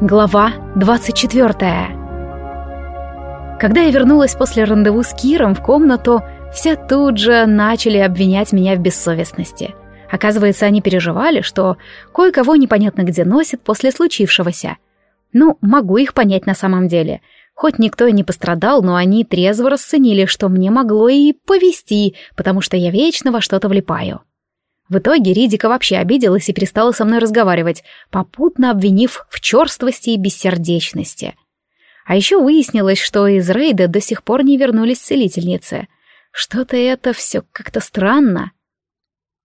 Глава 24 Когда я вернулась после рандеву с Киром в комнату, все тут же начали обвинять меня в бессовестности. Оказывается, они переживали, что кое-кого непонятно где носит после случившегося. Ну, могу их понять на самом деле. Хоть никто и не пострадал, но они трезво расценили, что мне могло и повести, потому что я вечно во что-то влипаю. В итоге Ридика вообще обиделась и перестала со мной разговаривать, попутно обвинив в черствости и бессердечности. А еще выяснилось, что из рейда до сих пор не вернулись целительницы. Что-то это все как-то странно.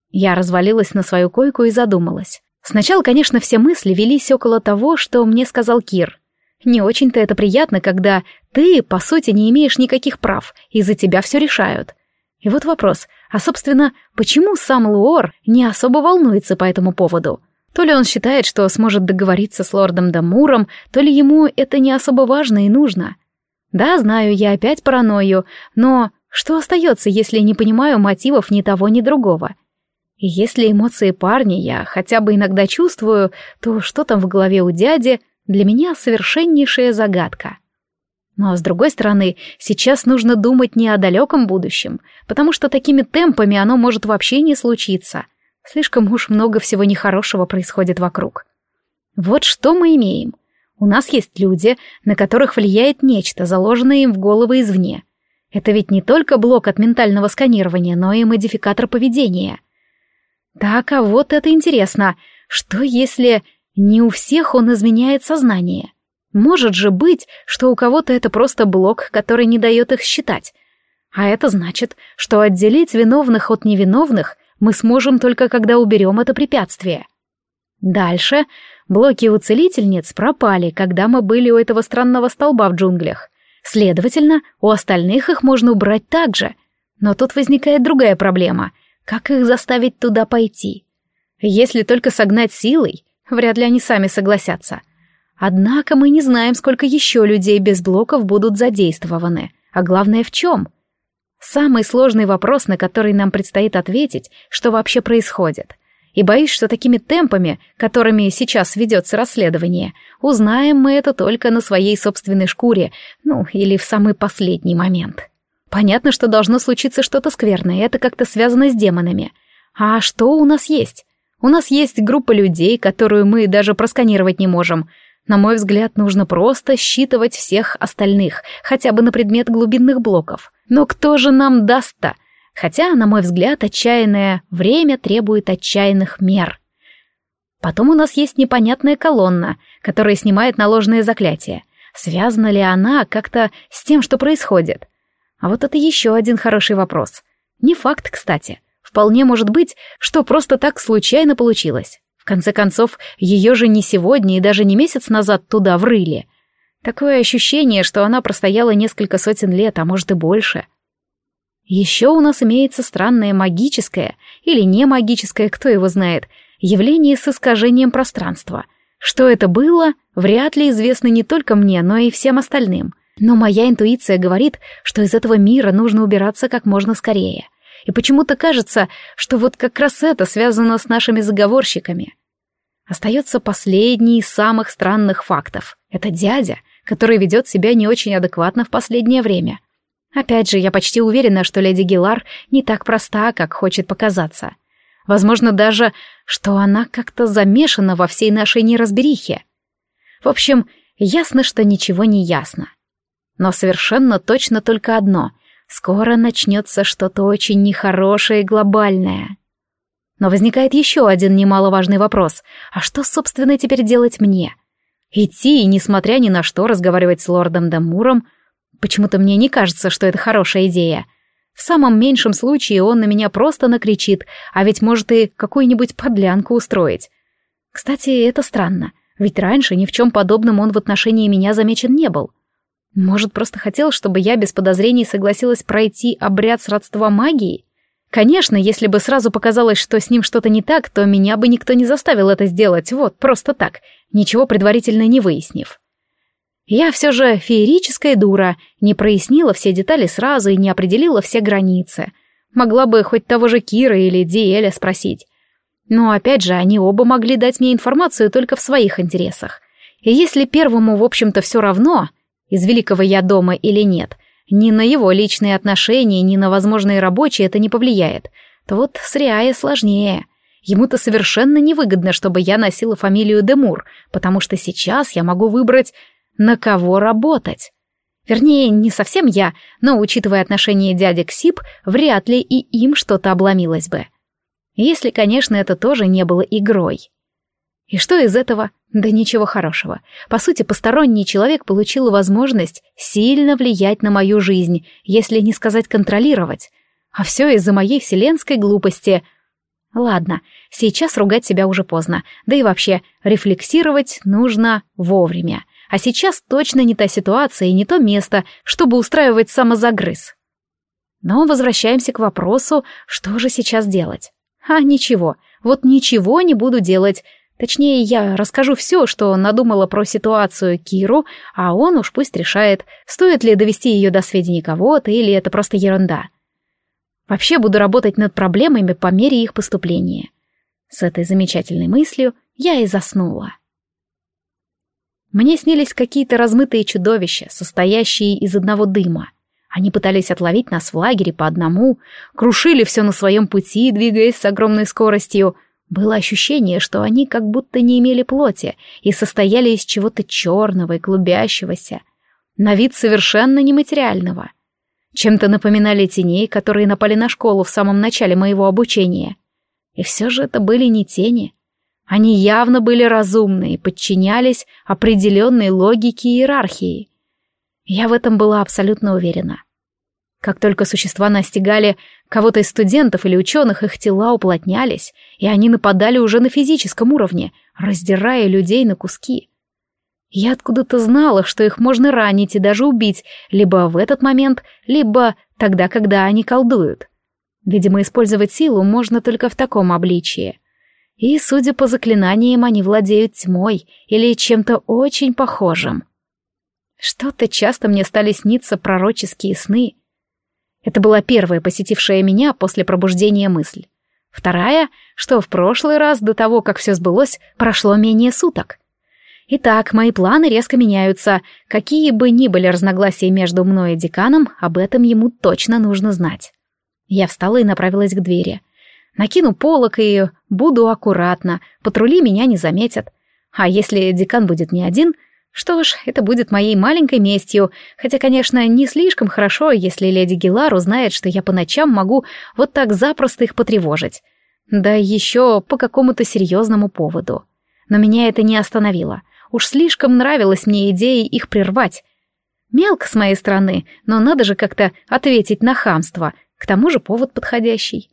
Я развалилась на свою койку и задумалась. Сначала, конечно, все мысли велись около того, что мне сказал Кир. Не очень-то это приятно, когда ты, по сути, не имеешь никаких прав, и за тебя все решают. И вот вопрос, а, собственно, почему сам Луор не особо волнуется по этому поводу? То ли он считает, что сможет договориться с лордом Дамуром, то ли ему это не особо важно и нужно. Да, знаю, я опять паранойю, но что остается, если не понимаю мотивов ни того, ни другого? И если эмоции парня я хотя бы иногда чувствую, то что там в голове у дяди, для меня совершеннейшая загадка. Но, с другой стороны, сейчас нужно думать не о далеком будущем, потому что такими темпами оно может вообще не случиться. Слишком уж много всего нехорошего происходит вокруг. Вот что мы имеем. У нас есть люди, на которых влияет нечто, заложенное им в головы извне. Это ведь не только блок от ментального сканирования, но и модификатор поведения. Так, а вот это интересно. Что если не у всех он изменяет сознание? Может же быть, что у кого-то это просто блок, который не дает их считать. А это значит, что отделить виновных от невиновных мы сможем только когда уберем это препятствие. Дальше блоки у целительниц пропали, когда мы были у этого странного столба в джунглях. Следовательно, у остальных их можно убрать также. Но тут возникает другая проблема. Как их заставить туда пойти? Если только согнать силой, вряд ли они сами согласятся — Однако мы не знаем, сколько еще людей без блоков будут задействованы. А главное, в чем? Самый сложный вопрос, на который нам предстоит ответить, что вообще происходит. И боюсь, что такими темпами, которыми сейчас ведется расследование, узнаем мы это только на своей собственной шкуре, ну, или в самый последний момент. Понятно, что должно случиться что-то скверное, это как-то связано с демонами. А что у нас есть? У нас есть группа людей, которую мы даже просканировать не можем — на мой взгляд, нужно просто считывать всех остальных, хотя бы на предмет глубинных блоков. Но кто же нам даст-то? Хотя, на мой взгляд, отчаянное время требует отчаянных мер. Потом у нас есть непонятная колонна, которая снимает наложенные заклятия. Связана ли она как-то с тем, что происходит? А вот это еще один хороший вопрос. Не факт, кстати. Вполне может быть, что просто так случайно получилось. Конце концов, ее же не сегодня и даже не месяц назад туда врыли. Такое ощущение, что она простояла несколько сотен лет, а может и больше. Еще у нас имеется странное магическое, или не магическое, кто его знает, явление с искажением пространства. Что это было, вряд ли известно не только мне, но и всем остальным. Но моя интуиция говорит, что из этого мира нужно убираться как можно скорее и почему-то кажется, что вот как раз это связано с нашими заговорщиками. Остается последний из самых странных фактов. Это дядя, который ведет себя не очень адекватно в последнее время. Опять же, я почти уверена, что леди Гилар не так проста, как хочет показаться. Возможно даже, что она как-то замешана во всей нашей неразберихе. В общем, ясно, что ничего не ясно. Но совершенно точно только одно — Скоро начнется что-то очень нехорошее и глобальное. Но возникает еще один немаловажный вопрос. А что, собственно, теперь делать мне? Идти и, несмотря ни на что, разговаривать с лордом Дамуром? Почему-то мне не кажется, что это хорошая идея. В самом меньшем случае он на меня просто накричит, а ведь может и какую-нибудь подлянку устроить. Кстати, это странно, ведь раньше ни в чем подобном он в отношении меня замечен не был. Может, просто хотел, чтобы я без подозрений согласилась пройти обряд сродства магии? Конечно, если бы сразу показалось, что с ним что-то не так, то меня бы никто не заставил это сделать, вот, просто так, ничего предварительно не выяснив. Я все же феерическая дура, не прояснила все детали сразу и не определила все границы. Могла бы хоть того же Кира или Диэля спросить. Но опять же, они оба могли дать мне информацию только в своих интересах. И если первому, в общем-то, все равно, из великого я дома или нет, ни на его личные отношения, ни на возможные рабочие это не повлияет, то вот с Риая сложнее. Ему-то совершенно невыгодно, чтобы я носила фамилию Демур, потому что сейчас я могу выбрать, на кого работать. Вернее, не совсем я, но, учитывая отношение дяди к Сип, вряд ли и им что-то обломилось бы. Если, конечно, это тоже не было игрой. И что из этого? Да ничего хорошего. По сути, посторонний человек получил возможность сильно влиять на мою жизнь, если не сказать контролировать. А все из-за моей вселенской глупости. Ладно, сейчас ругать себя уже поздно. Да и вообще, рефлексировать нужно вовремя. А сейчас точно не та ситуация и не то место, чтобы устраивать самозагрыз. Но возвращаемся к вопросу, что же сейчас делать. А ничего, вот ничего не буду делать. Точнее, я расскажу все, что надумала про ситуацию Киру, а он уж пусть решает, стоит ли довести ее до сведения кого-то или это просто ерунда. Вообще буду работать над проблемами по мере их поступления. С этой замечательной мыслью я и заснула. Мне снились какие-то размытые чудовища, состоящие из одного дыма. Они пытались отловить нас в лагере по одному, крушили все на своем пути, двигаясь с огромной скоростью. Было ощущение, что они как будто не имели плоти и состояли из чего-то черного и клубящегося, на вид совершенно нематериального. Чем-то напоминали теней, которые напали на школу в самом начале моего обучения. И все же это были не тени. Они явно были разумны и подчинялись определенной логике и иерархии. Я в этом была абсолютно уверена. Как только существа настигали кого-то из студентов или ученых, их тела уплотнялись, и они нападали уже на физическом уровне, раздирая людей на куски. Я откуда-то знала, что их можно ранить и даже убить, либо в этот момент, либо тогда, когда они колдуют. Видимо, использовать силу можно только в таком обличии. И, судя по заклинаниям, они владеют тьмой или чем-то очень похожим. Что-то часто мне стали сниться пророческие сны — это была первая посетившая меня после пробуждения мысль. Вторая, что в прошлый раз до того, как все сбылось, прошло менее суток. Итак, мои планы резко меняются. Какие бы ни были разногласия между мной и деканом, об этом ему точно нужно знать. Я встала и направилась к двери. Накину полок и буду аккуратно, патрули меня не заметят. А если декан будет не один, что ж, это будет моей маленькой местью, хотя, конечно, не слишком хорошо, если леди Гилар узнает, что я по ночам могу вот так запросто их потревожить. Да еще по какому-то серьезному поводу. Но меня это не остановило. Уж слишком нравилась мне идея их прервать. Мелко с моей стороны, но надо же как-то ответить на хамство. К тому же повод подходящий.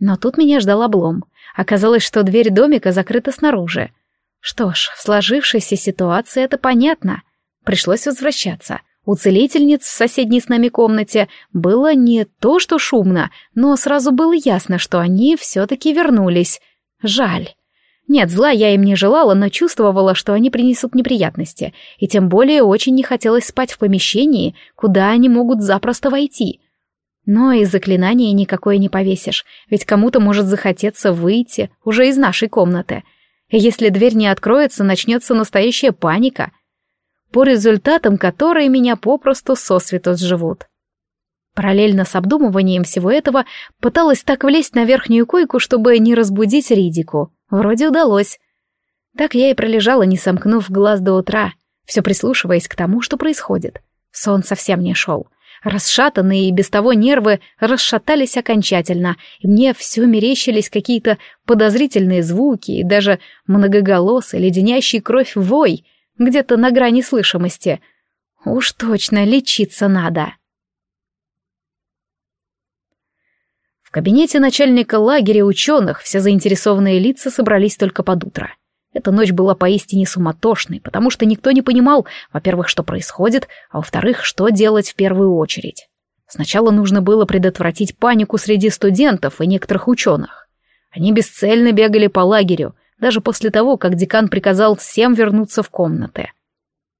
Но тут меня ждал облом. Оказалось, что дверь домика закрыта снаружи. Что ж, в сложившейся ситуации это понятно. Пришлось возвращаться. У целительниц в соседней с нами комнате было не то что шумно, но сразу было ясно, что они все-таки вернулись. Жаль. Нет, зла я им не желала, но чувствовала, что они принесут неприятности, и тем более очень не хотелось спать в помещении, куда они могут запросто войти. Но и заклинание никакое не повесишь, ведь кому-то может захотеться выйти уже из нашей комнаты — если дверь не откроется, начнется настоящая паника, по результатам которой меня попросту сосвету сживут. Параллельно с обдумыванием всего этого пыталась так влезть на верхнюю койку, чтобы не разбудить Ридику. Вроде удалось. Так я и пролежала, не сомкнув глаз до утра, все прислушиваясь к тому, что происходит. Сон совсем не шел. Расшатанные и без того нервы расшатались окончательно, и мне все мерещились какие-то подозрительные звуки и даже многоголосый, леденящий кровь вой, где-то на грани слышимости. Уж точно лечиться надо. В кабинете начальника лагеря ученых все заинтересованные лица собрались только под утро. Эта ночь была поистине суматошной, потому что никто не понимал, во-первых, что происходит, а во-вторых, что делать в первую очередь. Сначала нужно было предотвратить панику среди студентов и некоторых ученых. Они бесцельно бегали по лагерю, даже после того, как декан приказал всем вернуться в комнаты.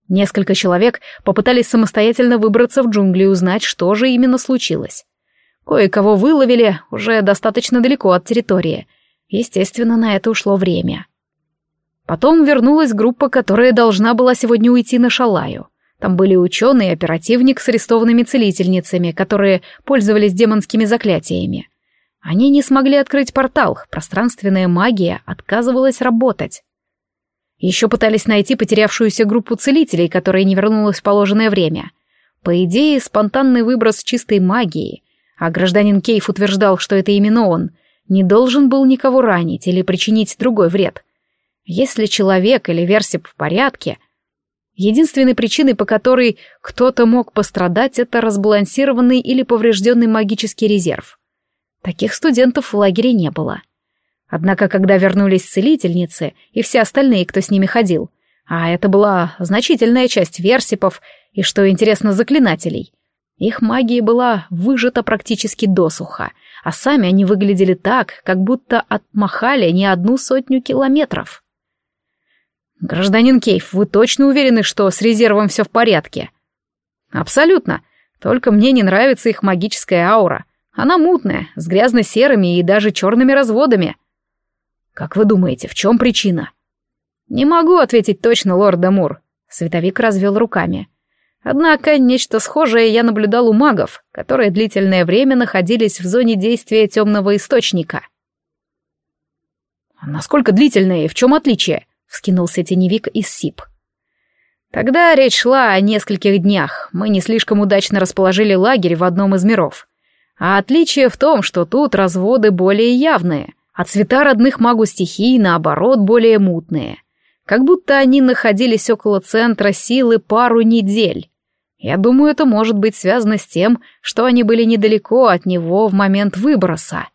Несколько человек попытались самостоятельно выбраться в джунгли и узнать, что же именно случилось. Кое-кого выловили уже достаточно далеко от территории. Естественно, на это ушло время. Потом вернулась группа, которая должна была сегодня уйти на Шалаю. Там были ученые и оперативник с арестованными целительницами, которые пользовались демонскими заклятиями. Они не смогли открыть портал, пространственная магия отказывалась работать. Еще пытались найти потерявшуюся группу целителей, которая не вернулась в положенное время. По идее, спонтанный выброс чистой магии, а гражданин Кейф утверждал, что это именно он, не должен был никого ранить или причинить другой вред. Если человек или версип в порядке, единственной причиной, по которой кто-то мог пострадать, это разбалансированный или поврежденный магический резерв. Таких студентов в лагере не было. Однако, когда вернулись целительницы и все остальные, кто с ними ходил, а это была значительная часть версипов и, что интересно, заклинателей, их магия была выжата практически досуха, а сами они выглядели так, как будто отмахали не одну сотню километров. «Гражданин Кейф, вы точно уверены, что с резервом все в порядке?» «Абсолютно. Только мне не нравится их магическая аура. Она мутная, с грязно-серыми и даже черными разводами». Как вы думаете, в чем причина? Не могу ответить точно, лорд Дамур. Световик развел руками. Однако нечто схожее я наблюдал у магов, которые длительное время находились в зоне действия темного источника. «А насколько длительное и в чем отличие? Вскинулся теневик из СИП. Тогда речь шла о нескольких днях. Мы не слишком удачно расположили лагерь в одном из миров. А отличие в том, что тут разводы более явные а цвета родных магу стихий, наоборот, более мутные. Как будто они находились около центра силы пару недель. Я думаю, это может быть связано с тем, что они были недалеко от него в момент выброса.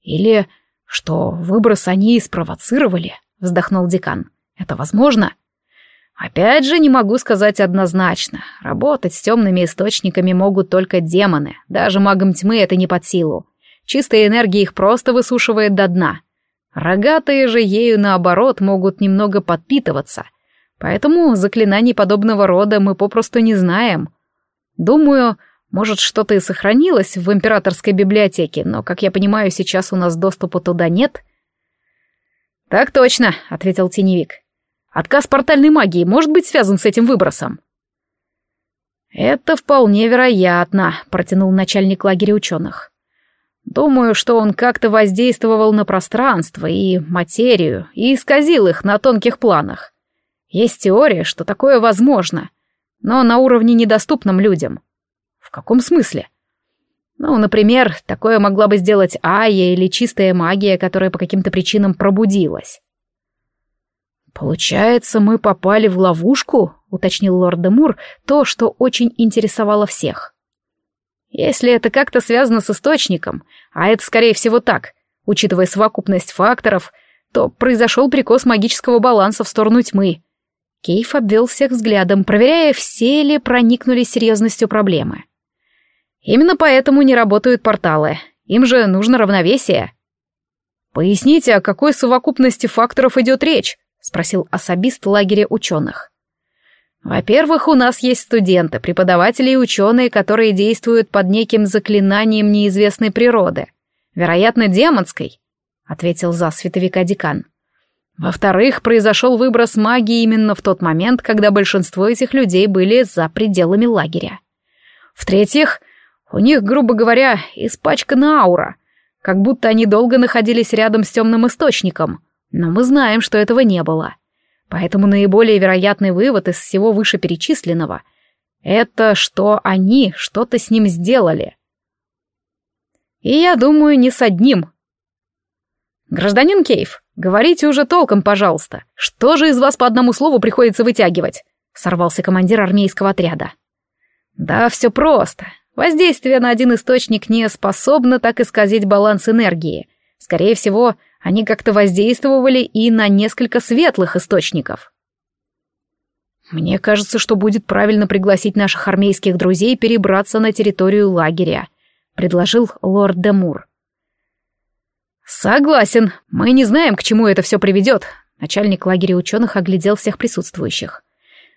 Или что выброс они и спровоцировали, вздохнул декан. Это возможно? Опять же, не могу сказать однозначно. Работать с темными источниками могут только демоны. Даже магам тьмы это не под силу. Чистая энергия их просто высушивает до дна. Рогатые же ею, наоборот, могут немного подпитываться. Поэтому заклинаний подобного рода мы попросту не знаем. Думаю, может, что-то и сохранилось в императорской библиотеке, но, как я понимаю, сейчас у нас доступа туда нет. «Так точно», — ответил теневик. «Отказ портальной магии может быть связан с этим выбросом?» «Это вполне вероятно», — протянул начальник лагеря ученых. Думаю, что он как-то воздействовал на пространство и материю и исказил их на тонких планах. Есть теория, что такое возможно, но на уровне недоступном людям. В каком смысле? Ну, например, такое могла бы сделать Айя или чистая магия, которая по каким-то причинам пробудилась. «Получается, мы попали в ловушку?» — уточнил лорд Демур то, что очень интересовало всех. Если это как-то связано с источником, а это скорее всего так, учитывая совокупность факторов, то произошел прикос магического баланса в сторону тьмы. Кейф обвел всех взглядом, проверяя, все ли проникнули серьезностью проблемы. Именно поэтому не работают порталы. Им же нужно равновесие. «Поясните, о какой совокупности факторов идет речь?» — спросил особист лагеря ученых. Во-первых, у нас есть студенты, преподаватели и ученые, которые действуют под неким заклинанием неизвестной природы. Вероятно, демонской, — ответил за световика декан. Во-вторых, произошел выброс магии именно в тот момент, когда большинство этих людей были за пределами лагеря. В-третьих, у них, грубо говоря, испачкана аура, как будто они долго находились рядом с темным источником, но мы знаем, что этого не было. — Поэтому наиболее вероятный вывод из всего вышеперечисленного — это что они что-то с ним сделали. И я думаю, не с одним. Гражданин Кейв, говорите уже толком, пожалуйста. Что же из вас по одному слову приходится вытягивать? Сорвался командир армейского отряда. Да, все просто. Воздействие на один источник не способно так исказить баланс энергии. Скорее всего, они как-то воздействовали и на несколько светлых источников. Мне кажется, что будет правильно пригласить наших армейских друзей перебраться на территорию лагеря, предложил лорд Демур. Согласен, мы не знаем, к чему это все приведет. Начальник лагеря ученых оглядел всех присутствующих.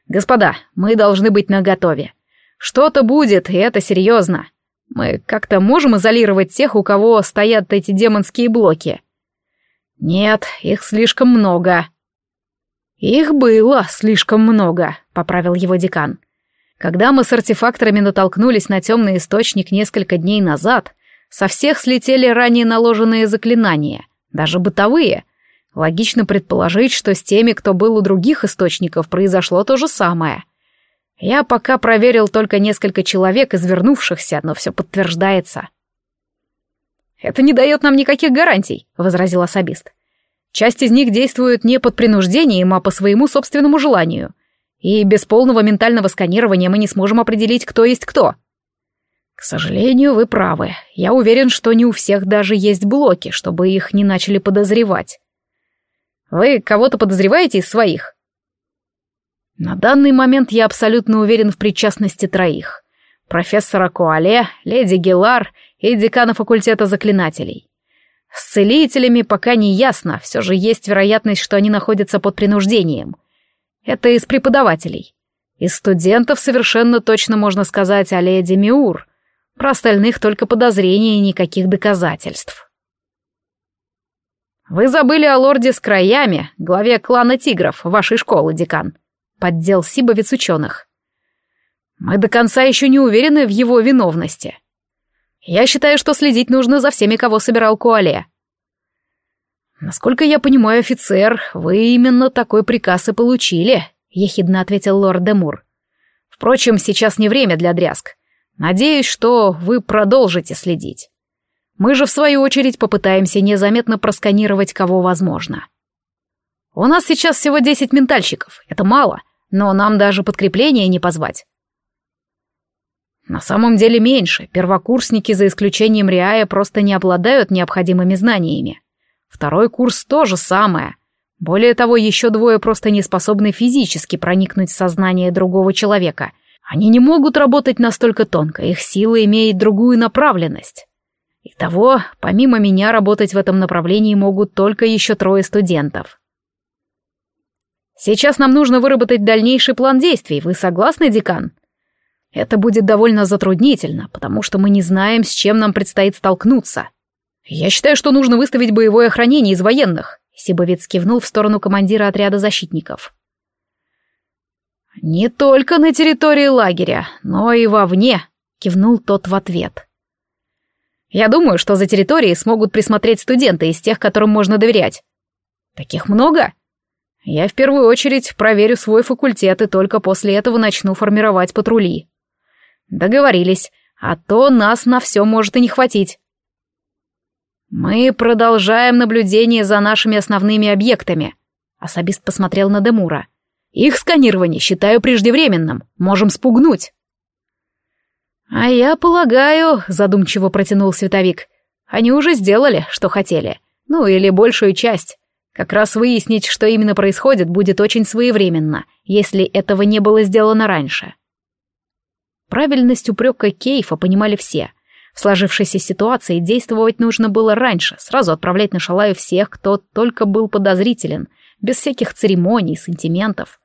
Господа, мы должны быть наготове. Что-то будет, и это серьезно. Мы как-то можем изолировать тех, у кого стоят эти демонские блоки. «Нет, их слишком много». «Их было слишком много», — поправил его декан. «Когда мы с артефакторами натолкнулись на темный источник несколько дней назад, со всех слетели ранее наложенные заклинания, даже бытовые. Логично предположить, что с теми, кто был у других источников, произошло то же самое. Я пока проверил только несколько человек из вернувшихся, но все подтверждается». «Это не дает нам никаких гарантий», — возразил особист. «Часть из них действует не под принуждением, а по своему собственному желанию. И без полного ментального сканирования мы не сможем определить, кто есть кто». «К сожалению, вы правы. Я уверен, что не у всех даже есть блоки, чтобы их не начали подозревать. Вы кого-то подозреваете из своих?» На данный момент я абсолютно уверен в причастности троих. Профессора Куале, леди Гелар и декана факультета заклинателей. С целителями пока не ясно, все же есть вероятность, что они находятся под принуждением. Это из преподавателей. Из студентов совершенно точно можно сказать о леди Миур. Про остальных только подозрения и никаких доказательств. «Вы забыли о лорде с краями, главе клана тигров, вашей школы, декан», — поддел Сибовец ученых. «Мы до конца еще не уверены в его виновности. Я считаю, что следить нужно за всеми, кого собирал Куале. Насколько я понимаю, офицер, вы именно такой приказ и получили, ехидно ответил лорд Демур. Впрочем, сейчас не время для дрязг. Надеюсь, что вы продолжите следить. Мы же, в свою очередь, попытаемся незаметно просканировать кого возможно. У нас сейчас всего десять ментальщиков, это мало, но нам даже подкрепление не позвать. На самом деле меньше. Первокурсники, за исключением Риая, просто не обладают необходимыми знаниями. Второй курс то же самое. Более того, еще двое просто не способны физически проникнуть в сознание другого человека. Они не могут работать настолько тонко, их сила имеет другую направленность. Итого, помимо меня, работать в этом направлении могут только еще трое студентов. Сейчас нам нужно выработать дальнейший план действий. Вы согласны, декан? Это будет довольно затруднительно, потому что мы не знаем, с чем нам предстоит столкнуться. Я считаю, что нужно выставить боевое охранение из военных. Сибовец кивнул в сторону командира отряда защитников. «Не только на территории лагеря, но и вовне», — кивнул тот в ответ. «Я думаю, что за территорией смогут присмотреть студенты из тех, которым можно доверять. Таких много? Я в первую очередь проверю свой факультет и только после этого начну формировать патрули». Договорились, а то нас на все может и не хватить. Мы продолжаем наблюдение за нашими основными объектами. Особист посмотрел на Демура. Их сканирование считаю преждевременным, можем спугнуть. А я полагаю, задумчиво протянул световик, они уже сделали, что хотели. Ну или большую часть. Как раз выяснить, что именно происходит, будет очень своевременно, если этого не было сделано раньше. Правильность упрека Кейфа понимали все. В сложившейся ситуации действовать нужно было раньше, сразу отправлять на шалаю всех, кто только был подозрителен, без всяких церемоний, сантиментов.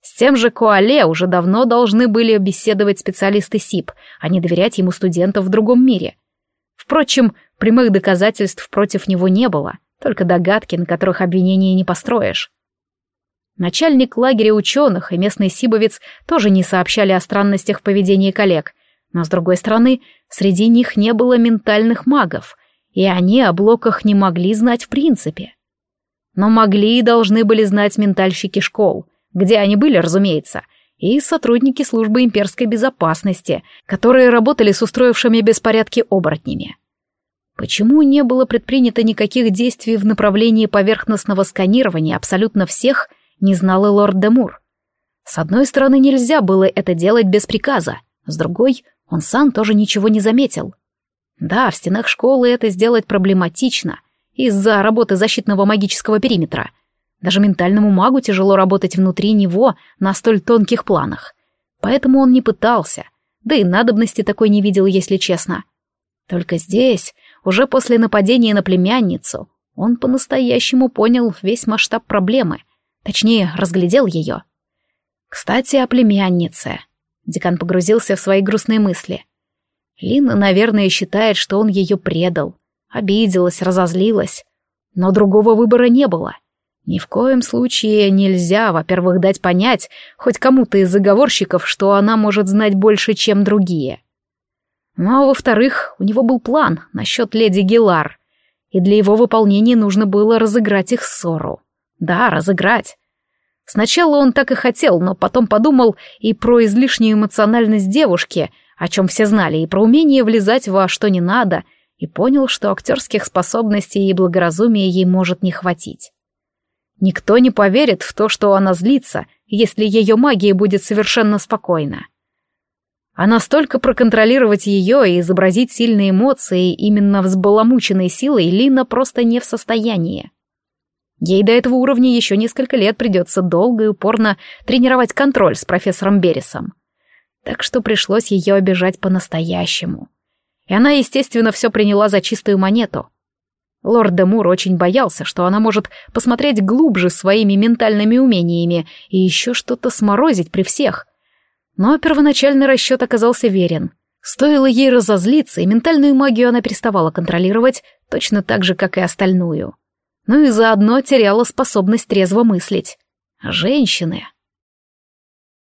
С тем же Коале уже давно должны были беседовать специалисты СИП, а не доверять ему студентов в другом мире. Впрочем, прямых доказательств против него не было, только догадки, на которых обвинения не построишь. Начальник лагеря ученых и местный сибовец тоже не сообщали о странностях в поведении коллег, но, с другой стороны, среди них не было ментальных магов, и они о блоках не могли знать в принципе. Но могли и должны были знать ментальщики школ, где они были, разумеется, и сотрудники службы имперской безопасности, которые работали с устроившими беспорядки оборотнями. Почему не было предпринято никаких действий в направлении поверхностного сканирования абсолютно всех не знал и лорд Демур. С одной стороны, нельзя было это делать без приказа, с другой, он сам тоже ничего не заметил. Да, в стенах школы это сделать проблематично из-за работы защитного магического периметра. Даже ментальному магу тяжело работать внутри него на столь тонких планах. Поэтому он не пытался, да и надобности такой не видел, если честно. Только здесь, уже после нападения на племянницу, он по-настоящему понял весь масштаб проблемы — Точнее, разглядел ее. Кстати, о племяннице. Декан погрузился в свои грустные мысли. Лина, наверное, считает, что он ее предал. Обиделась, разозлилась. Но другого выбора не было. Ни в коем случае нельзя, во-первых, дать понять хоть кому-то из заговорщиков, что она может знать больше, чем другие. Ну а во-вторых, у него был план насчет леди Гелар, и для его выполнения нужно было разыграть их ссору. Да, разыграть. Сначала он так и хотел, но потом подумал и про излишнюю эмоциональность девушки, о чем все знали, и про умение влезать во что не надо, и понял, что актерских способностей и благоразумия ей может не хватить. Никто не поверит в то, что она злится, если ее магия будет совершенно спокойна. А настолько проконтролировать ее и изобразить сильные эмоции именно взбаламученной силой Лина просто не в состоянии. Ей до этого уровня еще несколько лет придется долго и упорно тренировать контроль с профессором Бересом. Так что пришлось ее обижать по-настоящему. И она, естественно, все приняла за чистую монету. Лорд Демур очень боялся, что она может посмотреть глубже своими ментальными умениями и еще что-то сморозить при всех. Но первоначальный расчет оказался верен. Стоило ей разозлиться, и ментальную магию она переставала контролировать точно так же, как и остальную. Ну и заодно теряла способность трезво мыслить. Женщины.